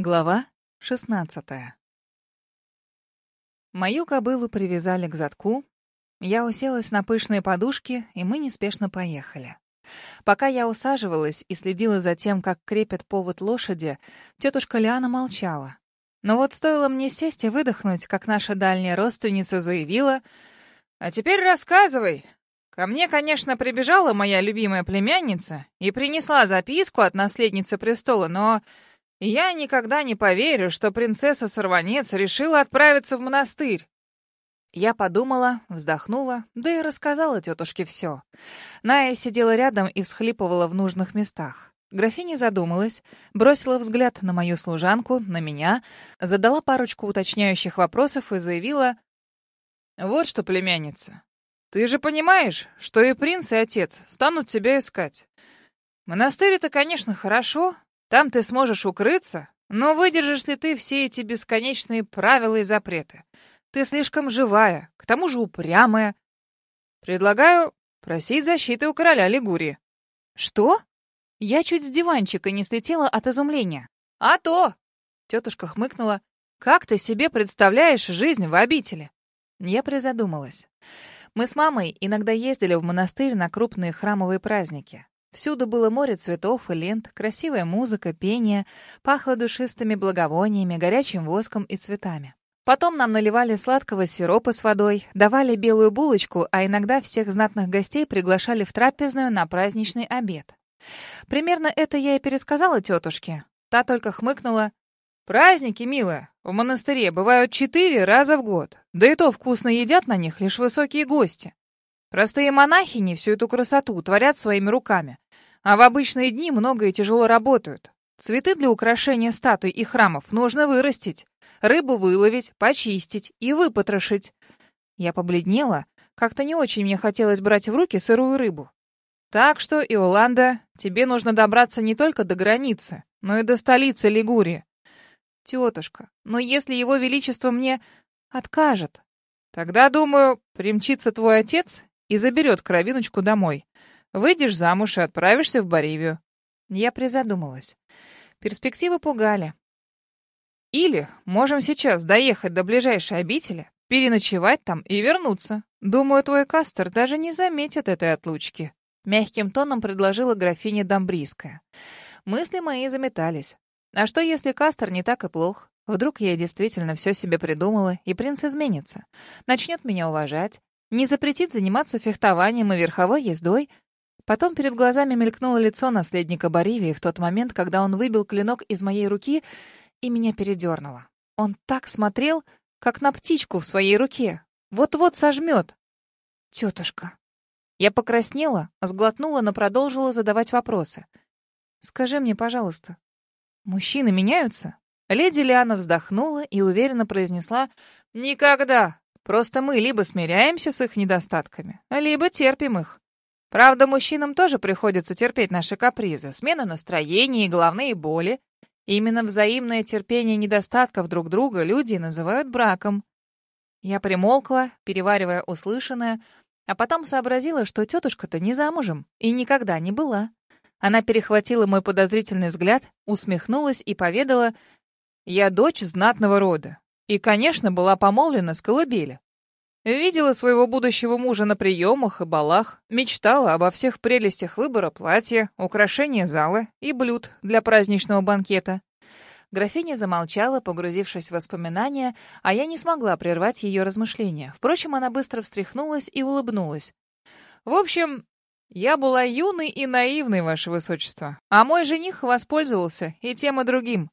Глава 16 Мою кобылу привязали к задку. Я уселась на пышные подушки, и мы неспешно поехали. Пока я усаживалась и следила за тем, как крепят повод лошади, тетушка Лиана молчала. Но вот стоило мне сесть и выдохнуть, как наша дальняя родственница заявила, «А теперь рассказывай. Ко мне, конечно, прибежала моя любимая племянница и принесла записку от наследницы престола, но...» Я никогда не поверю, что принцесса-сорванец решила отправиться в монастырь. Я подумала, вздохнула, да и рассказала тетушке все. Ная сидела рядом и всхлипывала в нужных местах. Графиня задумалась, бросила взгляд на мою служанку, на меня, задала парочку уточняющих вопросов и заявила, «Вот что, племянница, ты же понимаешь, что и принц, и отец станут тебя искать. Монастырь — это, конечно, хорошо, там ты сможешь укрыться, но выдержишь ли ты все эти бесконечные правила и запреты? Ты слишком живая, к тому же упрямая. Предлагаю просить защиты у короля Лигурии. Что? Я чуть с диванчика не слетела от изумления. А то! Тетушка хмыкнула. Как ты себе представляешь жизнь в обители? Я призадумалась. Мы с мамой иногда ездили в монастырь на крупные храмовые праздники. Всюду было море цветов и лент, красивая музыка, пение, пахло душистыми благовониями, горячим воском и цветами. Потом нам наливали сладкого сиропа с водой, давали белую булочку, а иногда всех знатных гостей приглашали в трапезную на праздничный обед. Примерно это я и пересказала тетушке. Та только хмыкнула. «Праздники, милая, в монастыре бывают четыре раза в год. Да и то вкусно едят на них лишь высокие гости. Простые монахини всю эту красоту творят своими руками, а в обычные дни много и тяжело работают. Цветы для украшения статуй и храмов нужно вырастить, рыбу выловить, почистить и выпотрошить. Я побледнела, как-то не очень мне хотелось брать в руки сырую рыбу. Так что, Иоланда, тебе нужно добраться не только до границы, но и до столицы Лигурии. Тетушка, но если его величество мне откажет, тогда, думаю, примчится твой отец и заберет кровиночку домой. Выйдешь замуж и отправишься в Боривию. Я призадумалась. Перспективы пугали. Или можем сейчас доехать до ближайшей обители, переночевать там и вернуться. Думаю, твой Кастер даже не заметит этой отлучки. Мягким тоном предложила графиня Домбрийская. Мысли мои заметались. А что, если Кастер не так и плох? Вдруг я действительно все себе придумала, и принц изменится. Начнет меня уважать, не запретит заниматься фехтованием и верховой ездой. Потом перед глазами мелькнуло лицо наследника Боривии в тот момент, когда он выбил клинок из моей руки, и меня передернуло. Он так смотрел, как на птичку в своей руке. Вот-вот сожмет. Тетушка. Я покраснела, сглотнула, но продолжила задавать вопросы. «Скажи мне, пожалуйста, мужчины меняются?» Леди Лиана вздохнула и уверенно произнесла «Никогда! Просто мы либо смиряемся с их недостатками, либо терпим их. Правда, мужчинам тоже приходится терпеть наши капризы, смена настроения и головные боли. именно взаимное терпение недостатков друг друга люди называют браком. Я примолкла, переваривая услышанное, а потом сообразила, что тетушка-то не замужем и никогда не была. Она перехватила мой подозрительный взгляд, усмехнулась и поведала, «Я дочь знатного рода. И, конечно, была помолвлена с колыбели. Видела своего будущего мужа на приемах и балах, мечтала обо всех прелестях выбора платья, украшения зала и блюд для праздничного банкета. Графиня замолчала, погрузившись в воспоминания, а я не смогла прервать ее размышления. Впрочем, она быстро встряхнулась и улыбнулась. «В общем, я была юной и наивной, ваше высочество, а мой жених воспользовался и тем и другим.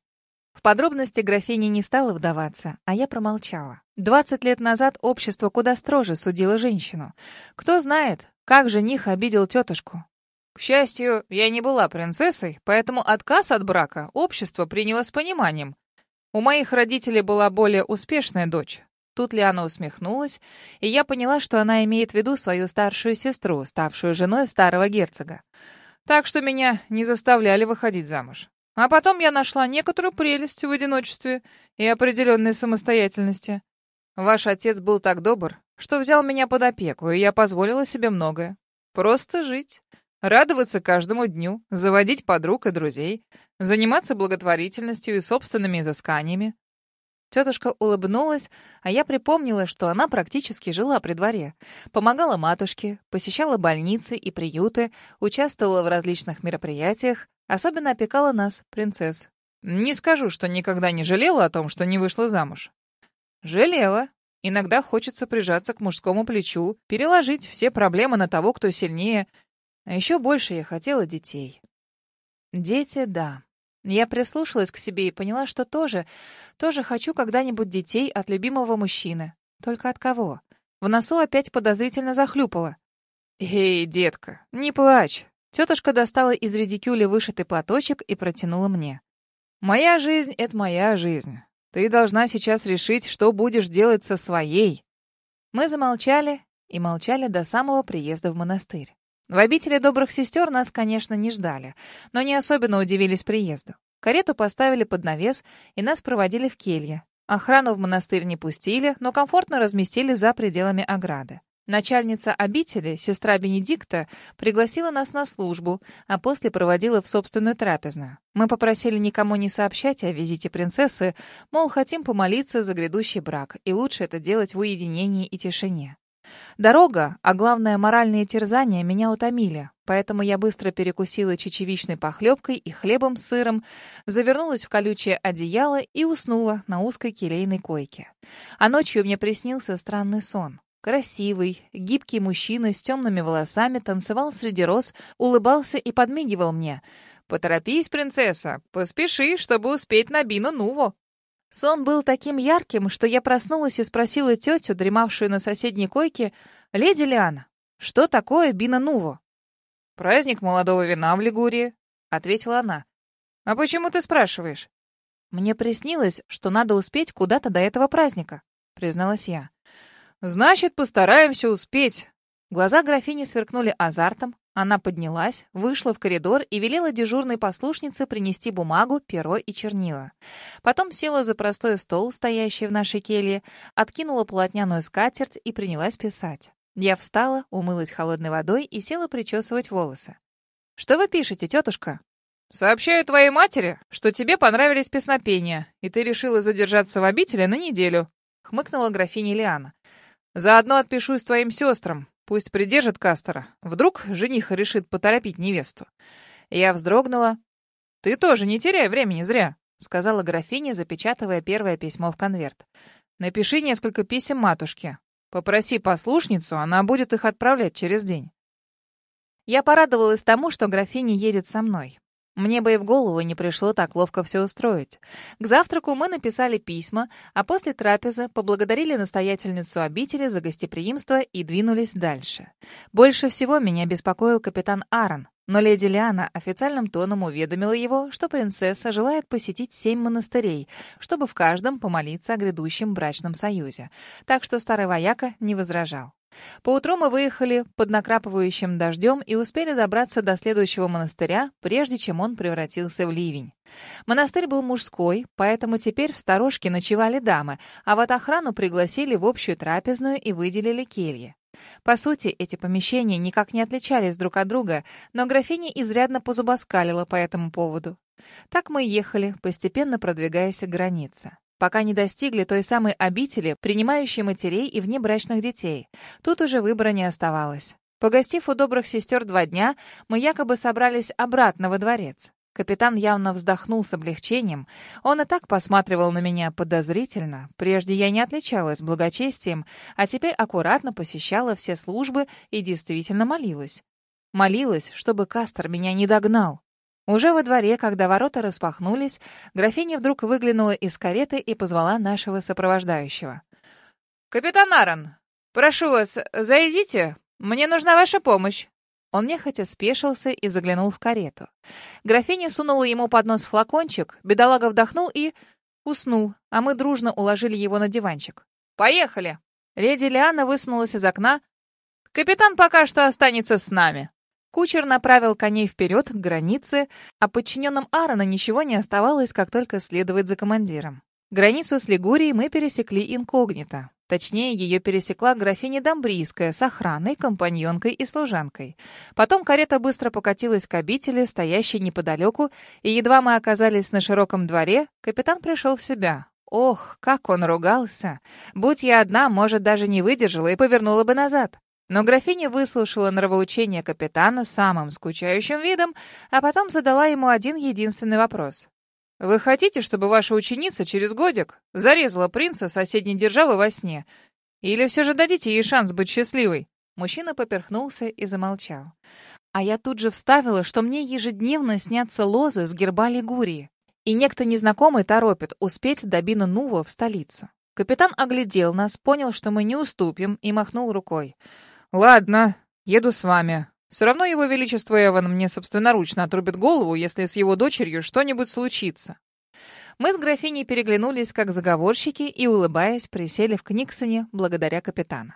В подробности графиня не стала вдаваться, а я промолчала. Двадцать лет назад общество куда строже судило женщину. Кто знает, как жених обидел тетушку. К счастью, я не была принцессой, поэтому отказ от брака общество приняло с пониманием. У моих родителей была более успешная дочь. Тут Лиана усмехнулась, и я поняла, что она имеет в виду свою старшую сестру, ставшую женой старого герцога. Так что меня не заставляли выходить замуж. А потом я нашла некоторую прелесть в одиночестве и определенной самостоятельности. Ваш отец был так добр, что взял меня под опеку, и я позволила себе многое. Просто жить. Радоваться каждому дню, заводить подруг и друзей, заниматься благотворительностью и собственными изысканиями. Тетушка улыбнулась, а я припомнила, что она практически жила при дворе. Помогала матушке, посещала больницы и приюты, участвовала в различных мероприятиях, особенно опекала нас, принцесс. Не скажу, что никогда не жалела о том, что не вышла замуж. Жалела. Иногда хочется прижаться к мужскому плечу, переложить все проблемы на того, кто сильнее — а еще больше я хотела детей. Дети, да. Я прислушалась к себе и поняла, что тоже, тоже хочу когда-нибудь детей от любимого мужчины. Только от кого? В носу опять подозрительно захлюпала. «Эй, детка, не плачь!» Тетушка достала из редикюля вышитый платочек и протянула мне. «Моя жизнь — это моя жизнь. Ты должна сейчас решить, что будешь делать со своей». Мы замолчали и молчали до самого приезда в монастырь. В обители добрых сестер нас, конечно, не ждали, но не особенно удивились приезду. Карету поставили под навес, и нас проводили в келье. Охрану в монастырь не пустили, но комфортно разместили за пределами ограды. Начальница обители, сестра Бенедикта, пригласила нас на службу, а после проводила в собственную трапезную. Мы попросили никому не сообщать о визите принцессы, мол, хотим помолиться за грядущий брак, и лучше это делать в уединении и тишине. Дорога, а главное моральные терзания, меня утомили, поэтому я быстро перекусила чечевичной похлебкой и хлебом с сыром, завернулась в колючее одеяло и уснула на узкой келейной койке. А ночью мне приснился странный сон. Красивый, гибкий мужчина с темными волосами танцевал среди роз, улыбался и подмигивал мне. «Поторопись, принцесса, поспеши, чтобы успеть на Бину Нуву». Сон был таким ярким, что я проснулась и спросила тетю, дремавшую на соседней койке, «Леди Лиана, что такое Бина Нуво?» «Праздник молодого вина в Лигурии», — ответила она. «А почему ты спрашиваешь?» «Мне приснилось, что надо успеть куда-то до этого праздника», — призналась я. «Значит, постараемся успеть». Глаза графини сверкнули азартом, она поднялась, вышла в коридор и велела дежурной послушнице принести бумагу, перо и чернила. Потом села за простой стол, стоящий в нашей келье, откинула полотняную скатерть и принялась писать. Я встала, умылась холодной водой и села причесывать волосы. «Что вы пишете, тетушка?» «Сообщаю твоей матери, что тебе понравились песнопения, и ты решила задержаться в обители на неделю», — хмыкнула графиня Лиана. «Заодно отпишусь твоим сестрам. Пусть придержит Кастера. Вдруг жених решит поторопить невесту. Я вздрогнула. «Ты тоже не теряй времени зря», — сказала графиня, запечатывая первое письмо в конверт. «Напиши несколько писем матушке. Попроси послушницу, она будет их отправлять через день». Я порадовалась тому, что графиня едет со мной. Мне бы и в голову не пришло так ловко все устроить. К завтраку мы написали письма, а после трапезы поблагодарили настоятельницу обители за гостеприимство и двинулись дальше. Больше всего меня беспокоил капитан Аарон, но леди Лиана официальным тоном уведомила его, что принцесса желает посетить семь монастырей, чтобы в каждом помолиться о грядущем брачном союзе. Так что старый вояка не возражал. Поутру мы выехали под накрапывающим дождем и успели добраться до следующего монастыря, прежде чем он превратился в ливень. Монастырь был мужской, поэтому теперь в сторожке ночевали дамы, а вот охрану пригласили в общую трапезную и выделили кельи. По сути, эти помещения никак не отличались друг от друга, но графиня изрядно позубоскалила по этому поводу. Так мы ехали, постепенно продвигаясь к границе пока не достигли той самой обители, принимающей матерей и внебрачных детей. Тут уже выбора не оставалось. Погостив у добрых сестер два дня, мы якобы собрались обратно во дворец. Капитан явно вздохнул с облегчением. Он и так посматривал на меня подозрительно. Прежде я не отличалась благочестием, а теперь аккуратно посещала все службы и действительно молилась. Молилась, чтобы Кастер меня не догнал. Уже во дворе, когда ворота распахнулись, графиня вдруг выглянула из кареты и позвала нашего сопровождающего. «Капитан Аарон, прошу вас, зайдите. Мне нужна ваша помощь». Он нехотя спешился и заглянул в карету. Графиня сунула ему под нос флакончик, бедолага вдохнул и... уснул, а мы дружно уложили его на диванчик. «Поехали!» Леди Лиана высунулась из окна. «Капитан пока что останется с нами». Кучер направил коней вперед к границе, а подчиненным Аарона ничего не оставалось, как только следовать за командиром. Границу с Лигурией мы пересекли инкогнито. Точнее, ее пересекла графиня Домбрийская с охраной, компаньонкой и служанкой. Потом карета быстро покатилась к обители, стоящей неподалеку, и едва мы оказались на широком дворе, капитан пришел в себя. Ох, как он ругался! Будь я одна, может, даже не выдержала и повернула бы назад. Но графиня выслушала нравоучение капитана самым скучающим видом, а потом задала ему один единственный вопрос. Вы хотите, чтобы ваша ученица через годик зарезала принца соседней державы во сне? Или все же дадите ей шанс быть счастливой?» Мужчина поперхнулся и замолчал. А я тут же вставила, что мне ежедневно снятся лозы с герба Лигурии. И некто незнакомый торопит успеть до Бина Нува в столицу. Капитан оглядел нас, понял, что мы не уступим, и махнул рукой. «Ладно, еду с вами. Все равно его величество Эван мне собственноручно отрубит голову, если с его дочерью что-нибудь случится. Мы с графиней переглянулись, как заговорщики, и, улыбаясь, присели в Книксоне благодаря капитану.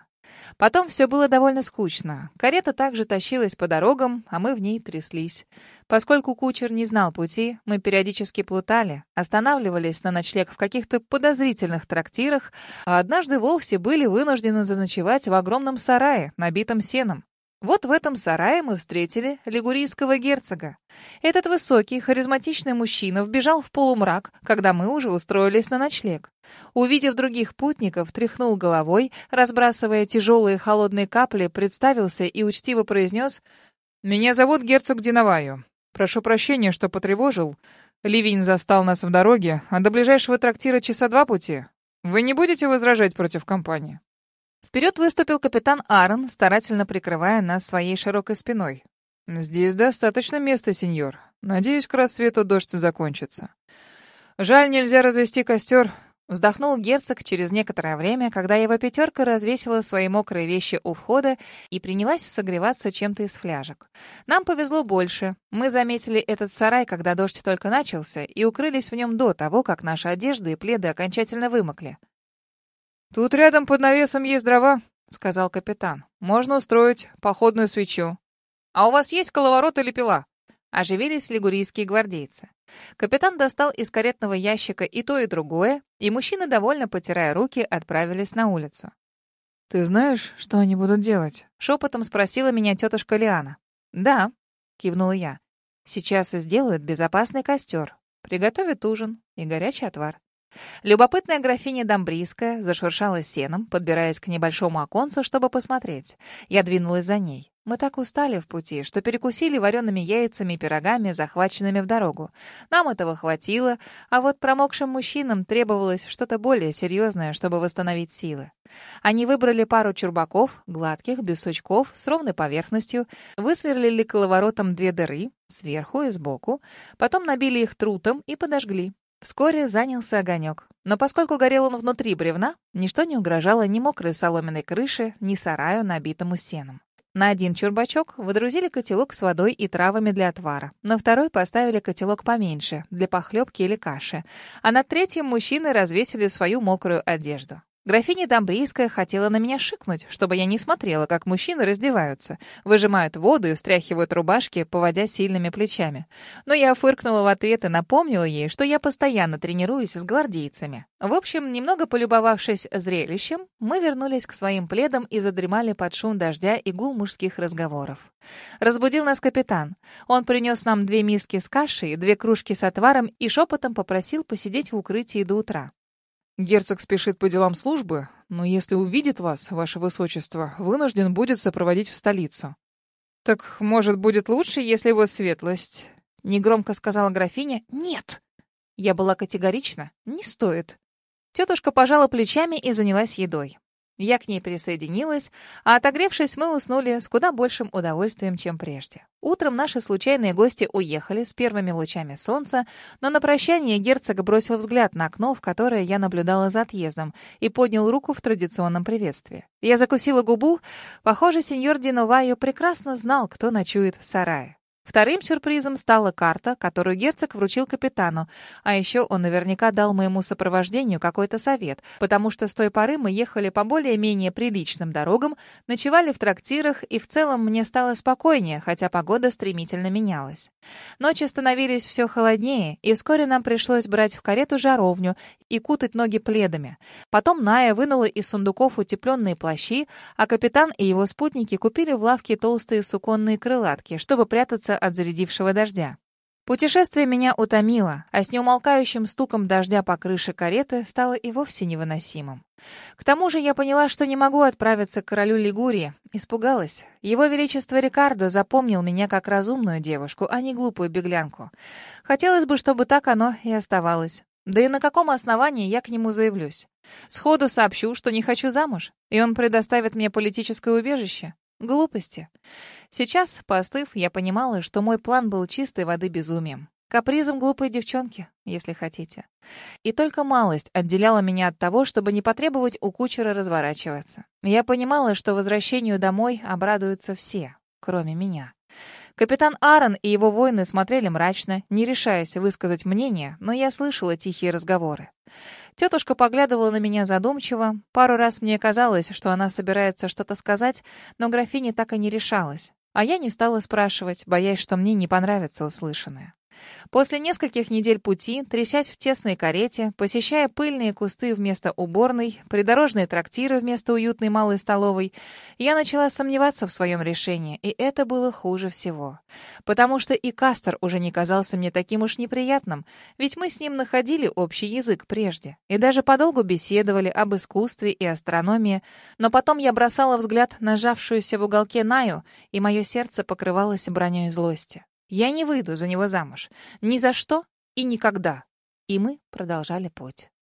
Потом все было довольно скучно. Карета также тащилась по дорогам, а мы в ней тряслись. Поскольку кучер не знал пути, мы периодически плутали, останавливались на ночлег в каких-то подозрительных трактирах, а однажды вовсе были вынуждены заночевать в огромном сарае, набитом сеном. Вот в этом сарае мы встретили лигурийского герцога. Этот высокий, харизматичный мужчина вбежал в полумрак, когда мы уже устроились на ночлег. Увидев других путников, тряхнул головой, разбрасывая тяжелые холодные капли, представился и учтиво произнес «Меня зовут герцог Диноваю. Прошу прощения, что потревожил. Ливень застал нас в дороге, а до ближайшего трактира часа два пути. Вы не будете возражать против компании?» Вперед выступил капитан Аарон, старательно прикрывая нас своей широкой спиной. «Здесь достаточно места, сеньор. Надеюсь, к рассвету дождь закончится. Жаль, нельзя развести костер». Вздохнул герцог через некоторое время, когда его пятерка развесила свои мокрые вещи у входа и принялась согреваться чем-то из фляжек. Нам повезло больше. Мы заметили этот сарай, когда дождь только начался, и укрылись в нем до того, как наши одежды и пледы окончательно вымокли. «Тут рядом под навесом есть дрова», — сказал капитан. «Можно устроить походную свечу». «А у вас есть коловорот или пила?» Оживились лигурийские гвардейцы. Капитан достал из каретного ящика и то, и другое, и мужчины, довольно потирая руки, отправились на улицу. «Ты знаешь, что они будут делать?» — шепотом спросила меня тетушка Лиана. «Да», — кивнула я. «Сейчас сделают безопасный костер, приготовят ужин и горячий отвар. Любопытная графиня Домбрийская зашуршала сеном, подбираясь к небольшому оконцу, чтобы посмотреть. Я двинулась за ней. Мы так устали в пути, что перекусили вареными яйцами и пирогами, захваченными в дорогу. Нам этого хватило, а вот промокшим мужчинам требовалось что-то более серьезное, чтобы восстановить силы. Они выбрали пару чурбаков, гладких, без сучков, с ровной поверхностью, высверлили коловоротом две дыры, сверху и сбоку, потом набили их трутом и подожгли. Вскоре занялся огонек. Но поскольку горел он внутри бревна, ничто не угрожало ни мокрой соломенной крыше, ни сараю, набитому сеном. На один чурбачок водрузили котелок с водой и травами для отвара. На второй поставили котелок поменьше, для похлебки или каши. А на третьем мужчины развесили свою мокрую одежду. Графиня Домбрийская хотела на меня шикнуть, чтобы я не смотрела, как мужчины раздеваются, выжимают воду и встряхивают рубашки, поводя сильными плечами. Но я фыркнула в ответ и напомнила ей, что я постоянно тренируюсь с гвардейцами. В общем, немного полюбовавшись зрелищем, мы вернулись к своим пледам и задремали под шум дождя и гул мужских разговоров. Разбудил нас капитан. Он принес нам две миски с кашей, две кружки с отваром и шепотом попросил посидеть в укрытии до утра. Герцог спешит по делам службы, но если увидит вас, ваше высочество, вынужден будет сопроводить в столицу. Так, может, будет лучше, если его светлость... Негромко сказала графиня. Нет. Я была категорична. Не стоит. Тетушка пожала плечами и занялась едой. Я к ней присоединилась, а отогревшись, мы уснули с куда большим удовольствием, чем прежде. Утром наши случайные гости уехали с первыми лучами солнца, но на прощание герцог бросил взгляд на окно, в которое я наблюдала за отъездом, и поднял руку в традиционном приветствии. Я закусила губу. Похоже, сеньор Диновайо прекрасно знал, кто ночует в сарае. Вторым сюрпризом стала карта, которую герцог вручил капитану, а еще он наверняка дал моему сопровождению какой-то совет, потому что с той поры мы ехали по более-менее приличным дорогам, ночевали в трактирах, и в целом мне стало спокойнее, хотя погода стремительно менялась. Ночи становились все холоднее, и вскоре нам пришлось брать в карету жаровню и кутать ноги пледами. Потом Ная вынула из сундуков утепленные плащи, а капитан и его спутники купили в лавке толстые суконные крылатки, чтобы прятаться от зарядившего дождя. Путешествие меня утомило, а с неумолкающим стуком дождя по крыше кареты стало и вовсе невыносимым. К тому же я поняла, что не могу отправиться к королю Лигурии. Испугалась. Его Величество Рикардо запомнил меня как разумную девушку, а не глупую беглянку. Хотелось бы, чтобы так оно и оставалось. Да и на каком основании я к нему заявлюсь? Сходу сообщу, что не хочу замуж, и он предоставит мне политическое убежище. Глупости. Сейчас, поостыв, я понимала, что мой план был чистой воды безумием. Капризом глупой девчонки, если хотите. И только малость отделяла меня от того, чтобы не потребовать у кучера разворачиваться. Я понимала, что возвращению домой обрадуются все, кроме меня. Капитан Аарон и его воины смотрели мрачно, не решаясь высказать мнение, но я слышала тихие разговоры. Тетушка поглядывала на меня задумчиво. Пару раз мне казалось, что она собирается что-то сказать, но графиня так и не решалась. А я не стала спрашивать, боясь, что мне не понравится услышанное. После нескольких недель пути, трясясь в тесной карете, посещая пыльные кусты вместо уборной, придорожные трактиры вместо уютной малой столовой, я начала сомневаться в своем решении, и это было хуже всего. Потому что и Кастер уже не казался мне таким уж неприятным, ведь мы с ним находили общий язык прежде, и даже подолгу беседовали об искусстве и астрономии, но потом я бросала взгляд на жавшуюся в уголке Наю, и мое сердце покрывалось броней злости. Я не выйду за него замуж. Ни за что и никогда. И мы продолжали путь.